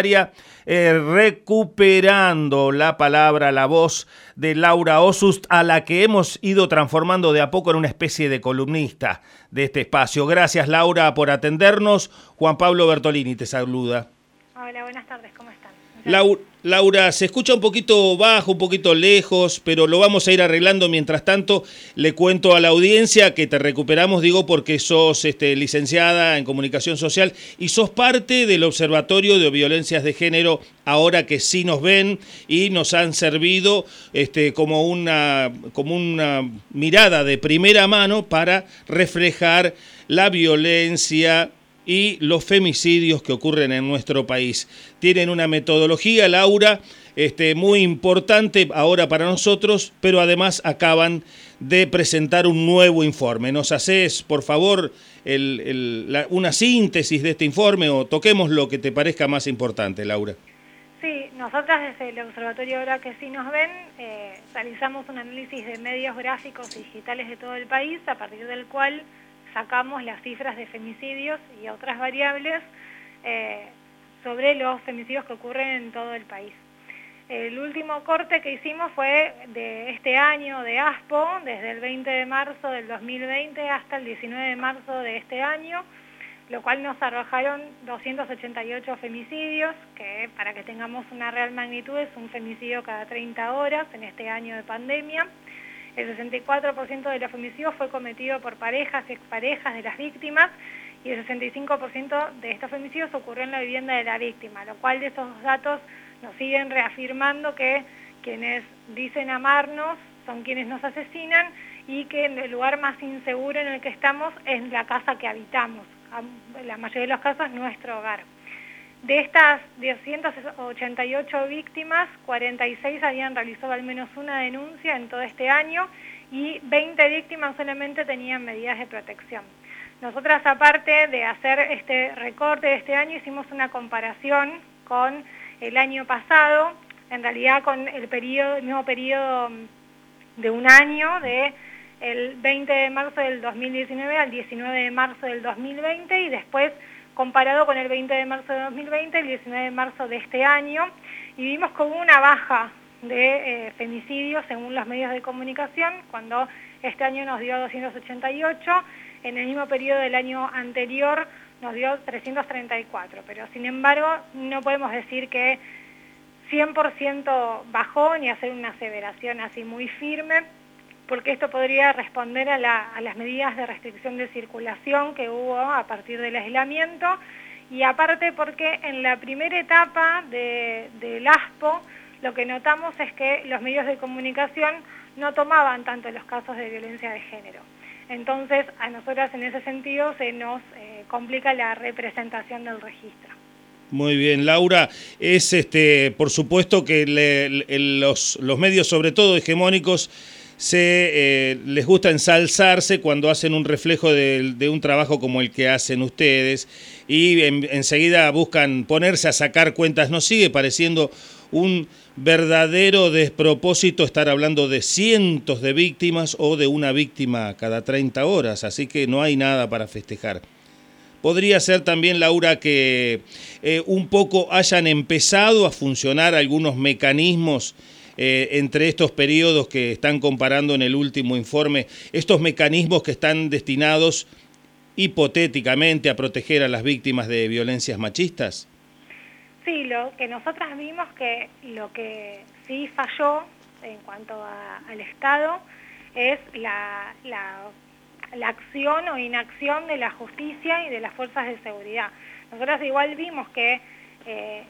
Eh, recuperando la palabra, la voz de Laura Osust, a la que hemos ido transformando de a poco en una especie de columnista de este espacio. Gracias Laura por atendernos. Juan Pablo Bertolini te saluda. Hola, buenas tardes, ¿cómo están? Laura, se escucha un poquito bajo, un poquito lejos, pero lo vamos a ir arreglando. Mientras tanto, le cuento a la audiencia que te recuperamos, digo, porque sos este, licenciada en comunicación social y sos parte del Observatorio de Violencias de Género, ahora que sí nos ven y nos han servido este, como, una, como una mirada de primera mano para reflejar la violencia y los femicidios que ocurren en nuestro país. Tienen una metodología, Laura, este, muy importante ahora para nosotros, pero además acaban de presentar un nuevo informe. ¿Nos haces, por favor, una síntesis de este informe o toquemos lo que te parezca más importante, Laura? Sí, nosotras desde el Observatorio Ahora que sí nos ven, eh, realizamos un análisis de medios gráficos digitales de todo el país, a partir del cual sacamos las cifras de femicidios y otras variables eh, sobre los femicidios que ocurren en todo el país. El último corte que hicimos fue de este año de ASPO, desde el 20 de marzo del 2020 hasta el 19 de marzo de este año, lo cual nos arrojaron 288 femicidios, que para que tengamos una real magnitud es un femicidio cada 30 horas en este año de pandemia. El 64% de los femicidios fue cometido por parejas exparejas de las víctimas y el 65% de estos femicidios ocurrió en la vivienda de la víctima, lo cual de esos datos nos siguen reafirmando que quienes dicen amarnos son quienes nos asesinan y que el lugar más inseguro en el que estamos es la casa que habitamos, en la mayoría de los casos nuestro hogar. De estas 288 víctimas, 46 habían realizado al menos una denuncia en todo este año y 20 víctimas solamente tenían medidas de protección. Nosotras, aparte de hacer este recorte de este año, hicimos una comparación con el año pasado, en realidad con el, periodo, mismo periodo de un año, de el 20 de marzo del 2019 al 19 de marzo del 2020 y después comparado con el 20 de marzo de 2020, el 19 de marzo de este año, y vimos como una baja de eh, femicidios según los medios de comunicación, cuando este año nos dio 288, en el mismo periodo del año anterior nos dio 334, pero sin embargo no podemos decir que 100% bajó ni hacer una aseveración así muy firme, porque esto podría responder a, las medidas de restricción de circulación que hubo a partir del aislamiento y aparte porque en la primera etapa del ASPO lo que notamos es que los medios de comunicación no tomaban tanto los casos de violencia de género. Entonces, a nosotras en ese sentido se nos eh, complica la representación del registro. Muy bien, Laura, es este, por supuesto que los medios, sobre todo hegemónicos, se eh, les gusta ensalzarse cuando hacen un reflejo de, un trabajo como el que hacen ustedes y enseguida buscan ponerse a sacar cuentas. Nos sigue pareciendo un verdadero despropósito estar hablando de cientos de víctimas o de una víctima cada 30 horas, así que no hay nada para festejar. Podría ser también, Laura, que eh, un poco hayan empezado a funcionar algunos mecanismos eh, entre estos periodos que están comparando en el último informe, estos mecanismos que están destinados hipotéticamente a proteger a las víctimas de violencias machistas? Sí, lo que nosotras vimos que lo que sí falló en cuanto al Estado es la, la, acción o inacción de la justicia y de las fuerzas de seguridad. Nosotras igual vimos que eh,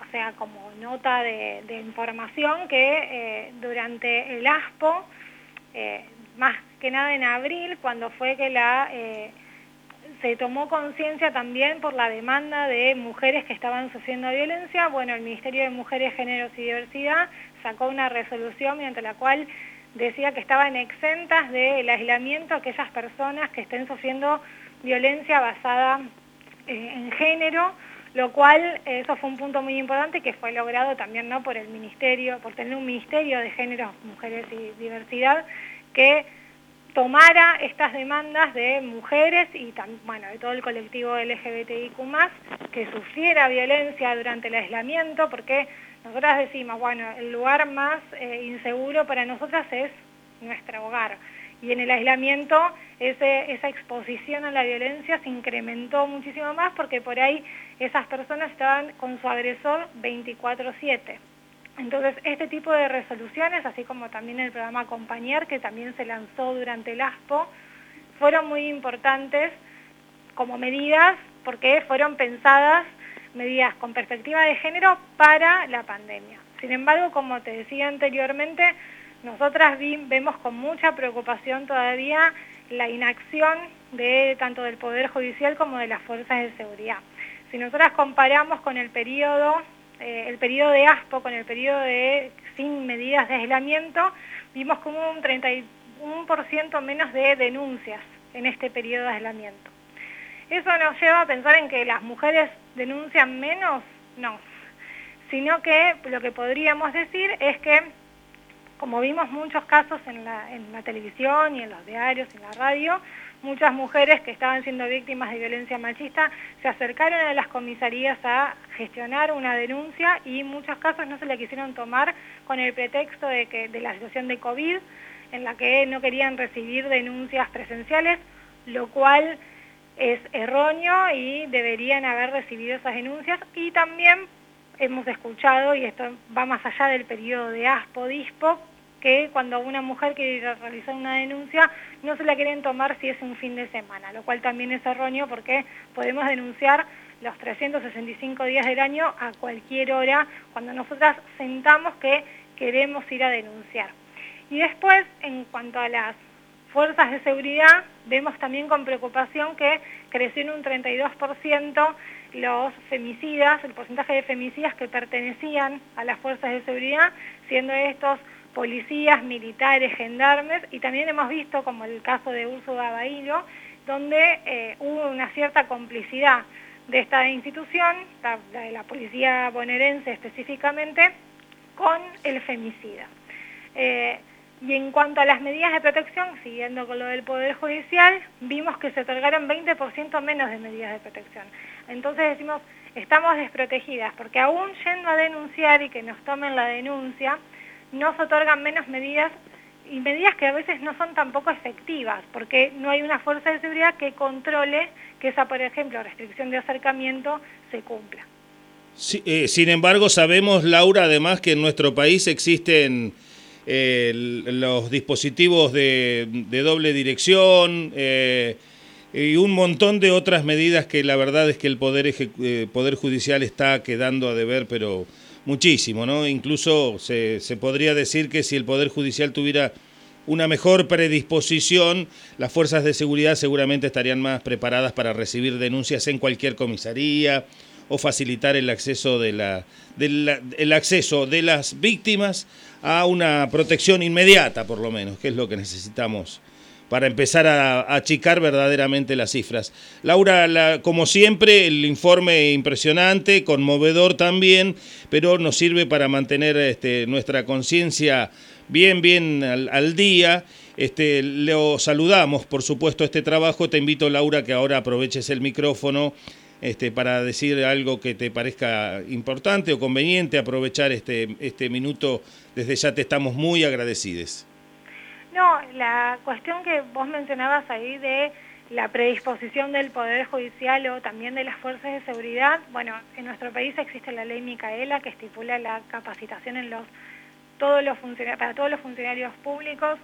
o sea, como nota de, información, que eh, durante el ASPO, eh, más que nada en abril, cuando fue que la eh, se tomó conciencia también por la demanda de mujeres que estaban sufriendo violencia, bueno, el Ministerio de Mujeres, Géneros y Diversidad sacó una resolución mediante la cual decía que estaban exentas del aislamiento aquellas personas que estén sufriendo violencia basada en género, lo cual eso fue un punto muy importante que fue logrado también ¿no? por el ministerio, por tener un ministerio de géneros, mujeres y diversidad que tomara estas demandas de mujeres y bueno, de todo el colectivo LGBTIQ+, que sufriera violencia durante el aislamiento, porque nosotras decimos, bueno, el lugar más eh, inseguro para nosotras es nuestro hogar. Y en el aislamiento esa exposición a la violencia se incrementó muchísimo más porque por ahí esas personas estaban con su agresor 24-7. Entonces, este tipo de resoluciones, así como también el programa Acompañar, que también se lanzó durante el ASPO, fueron muy importantes como medidas porque fueron pensadas medidas con perspectiva de género para la pandemia. Sin embargo, como te decía anteriormente, nosotras vemos con mucha preocupación todavía la inacción de tanto del Poder Judicial como de las fuerzas de seguridad. Si nosotras comparamos con el periodo eh, el periodo de ASPO con el periodo de sin medidas de aislamiento, vimos como un 31% menos de denuncias en este periodo de aislamiento. ¿Eso nos lleva a pensar en que las mujeres denuncian menos? No, sino que lo que podríamos decir es que, como vimos muchos casos en la, televisión y en los diarios, en la radio, muchas mujeres que estaban siendo víctimas de violencia machista se acercaron a las comisarías a gestionar una denuncia y muchos casos no se la quisieron tomar con el pretexto de, que, de la situación de COVID, en la que no querían recibir denuncias presenciales, lo cual es erróneo y deberían haber recibido esas denuncias. Y también hemos escuchado, y esto va más allá del periodo de ASPO-DISPO, que cuando una mujer quiere realizar una denuncia no se la quieren tomar si es un fin de semana, lo cual también es erróneo porque podemos denunciar los 365 días del año a cualquier hora cuando nosotras sentamos que queremos ir a denunciar. Y después, en cuanto a las fuerzas de seguridad, vemos también con preocupación que creció en un 32% los femicidas, el porcentaje de femicidas que pertenecían a las fuerzas de seguridad, siendo estos policías, militares, gendarmes, y también hemos visto, como el caso de Úrsula Bailo, donde eh, hubo una cierta complicidad de esta institución, la, de la policía bonaerense específicamente, con el femicida. Eh, y en cuanto a las medidas de protección, siguiendo con lo del Poder Judicial, vimos que se otorgaron 20% menos de medidas de protección. Entonces decimos, estamos desprotegidas, porque aún yendo a denunciar y que nos tomen la denuncia, nos otorgan menos medidas y medidas que a veces no son tampoco efectivas, porque no hay una fuerza de seguridad que controle que esa, por ejemplo, restricción de acercamiento se cumpla. Eh, sin embargo, sabemos, Laura, además que en nuestro país existen eh, los dispositivos de, doble dirección eh, y un montón de otras medidas que la verdad es que el Poder, poder Judicial está quedando a deber, pero muchísimo, ¿no? Incluso se, se podría decir que si el Poder Judicial tuviera una mejor predisposición, las fuerzas de seguridad seguramente estarían más preparadas para recibir denuncias en cualquier comisaría o facilitar el acceso de, la, el acceso de las víctimas a una protección inmediata, por lo menos, que es lo que necesitamos para empezar a, achicar verdaderamente las cifras. Laura, como siempre, el informe impresionante, conmovedor también, pero nos sirve para mantener este, nuestra conciencia bien, bien al, día. Este, lo saludamos, por supuesto, este trabajo. Te invito, Laura, que ahora aproveches el micrófono este, para decir algo que te parezca importante o conveniente, aprovechar este, este minuto. Desde ya te estamos muy agradecidos. No, la cuestión que vos mencionabas ahí de la predisposición del Poder Judicial o también de las fuerzas de seguridad, bueno, en nuestro país existe la ley Micaela que estipula la capacitación en los, todos los para todos los funcionarios públicos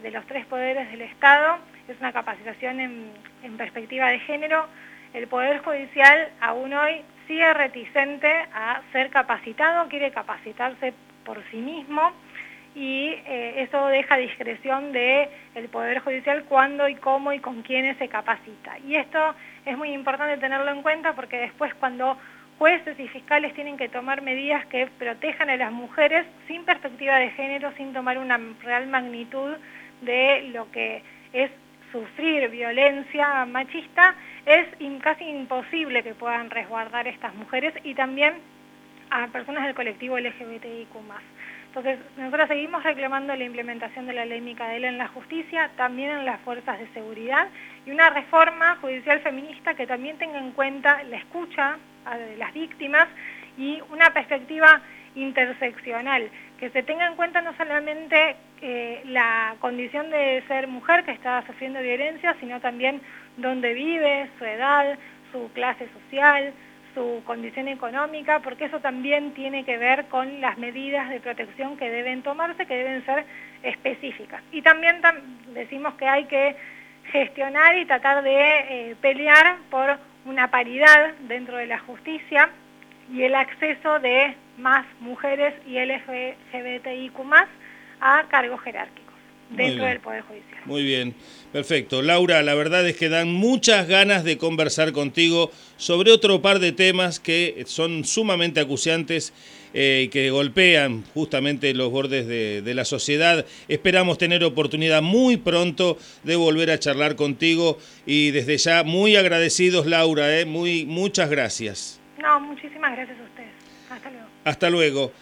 de los tres poderes del Estado, es una capacitación en, en perspectiva de género. El Poder Judicial aún hoy sigue reticente a ser capacitado, quiere capacitarse por sí mismo y eh, eso deja discreción del el Poder Judicial cuándo y cómo y con quiénes se capacita. Y esto es muy importante tenerlo en cuenta porque después cuando jueces y fiscales tienen que tomar medidas que protejan a las mujeres sin perspectiva de género, sin tomar una real magnitud de lo que es sufrir violencia machista, es casi imposible que puedan resguardar estas mujeres y también a personas del colectivo LGBTIQ+. Entonces, nosotros seguimos reclamando la implementación de la ley Micaela en la justicia, también en las fuerzas de seguridad, y una reforma judicial feminista que también tenga en cuenta la escucha de las víctimas y una perspectiva interseccional, que se tenga en cuenta no solamente eh, la condición de ser mujer que está sufriendo violencia, sino también dónde vive, su edad, su clase social, su condición económica, porque eso también tiene que ver con las medidas de protección que deben tomarse, que deben ser específicas. Y también decimos que hay que gestionar y tratar de eh, pelear por una paridad dentro de la justicia y el acceso de más mujeres y LGBTIQ a cargos jerárquicos dentro del Poder Judicial. Muy bien, perfecto. Laura, la verdad es que dan muchas ganas de conversar contigo sobre otro par de temas que son sumamente acuciantes eh, y que golpean justamente los bordes de, la sociedad. Esperamos tener oportunidad muy pronto de volver a charlar contigo y desde ya muy agradecidos, Laura, eh, muy, muchas gracias. No, muchísimas gracias a ustedes. Hasta luego. Hasta luego.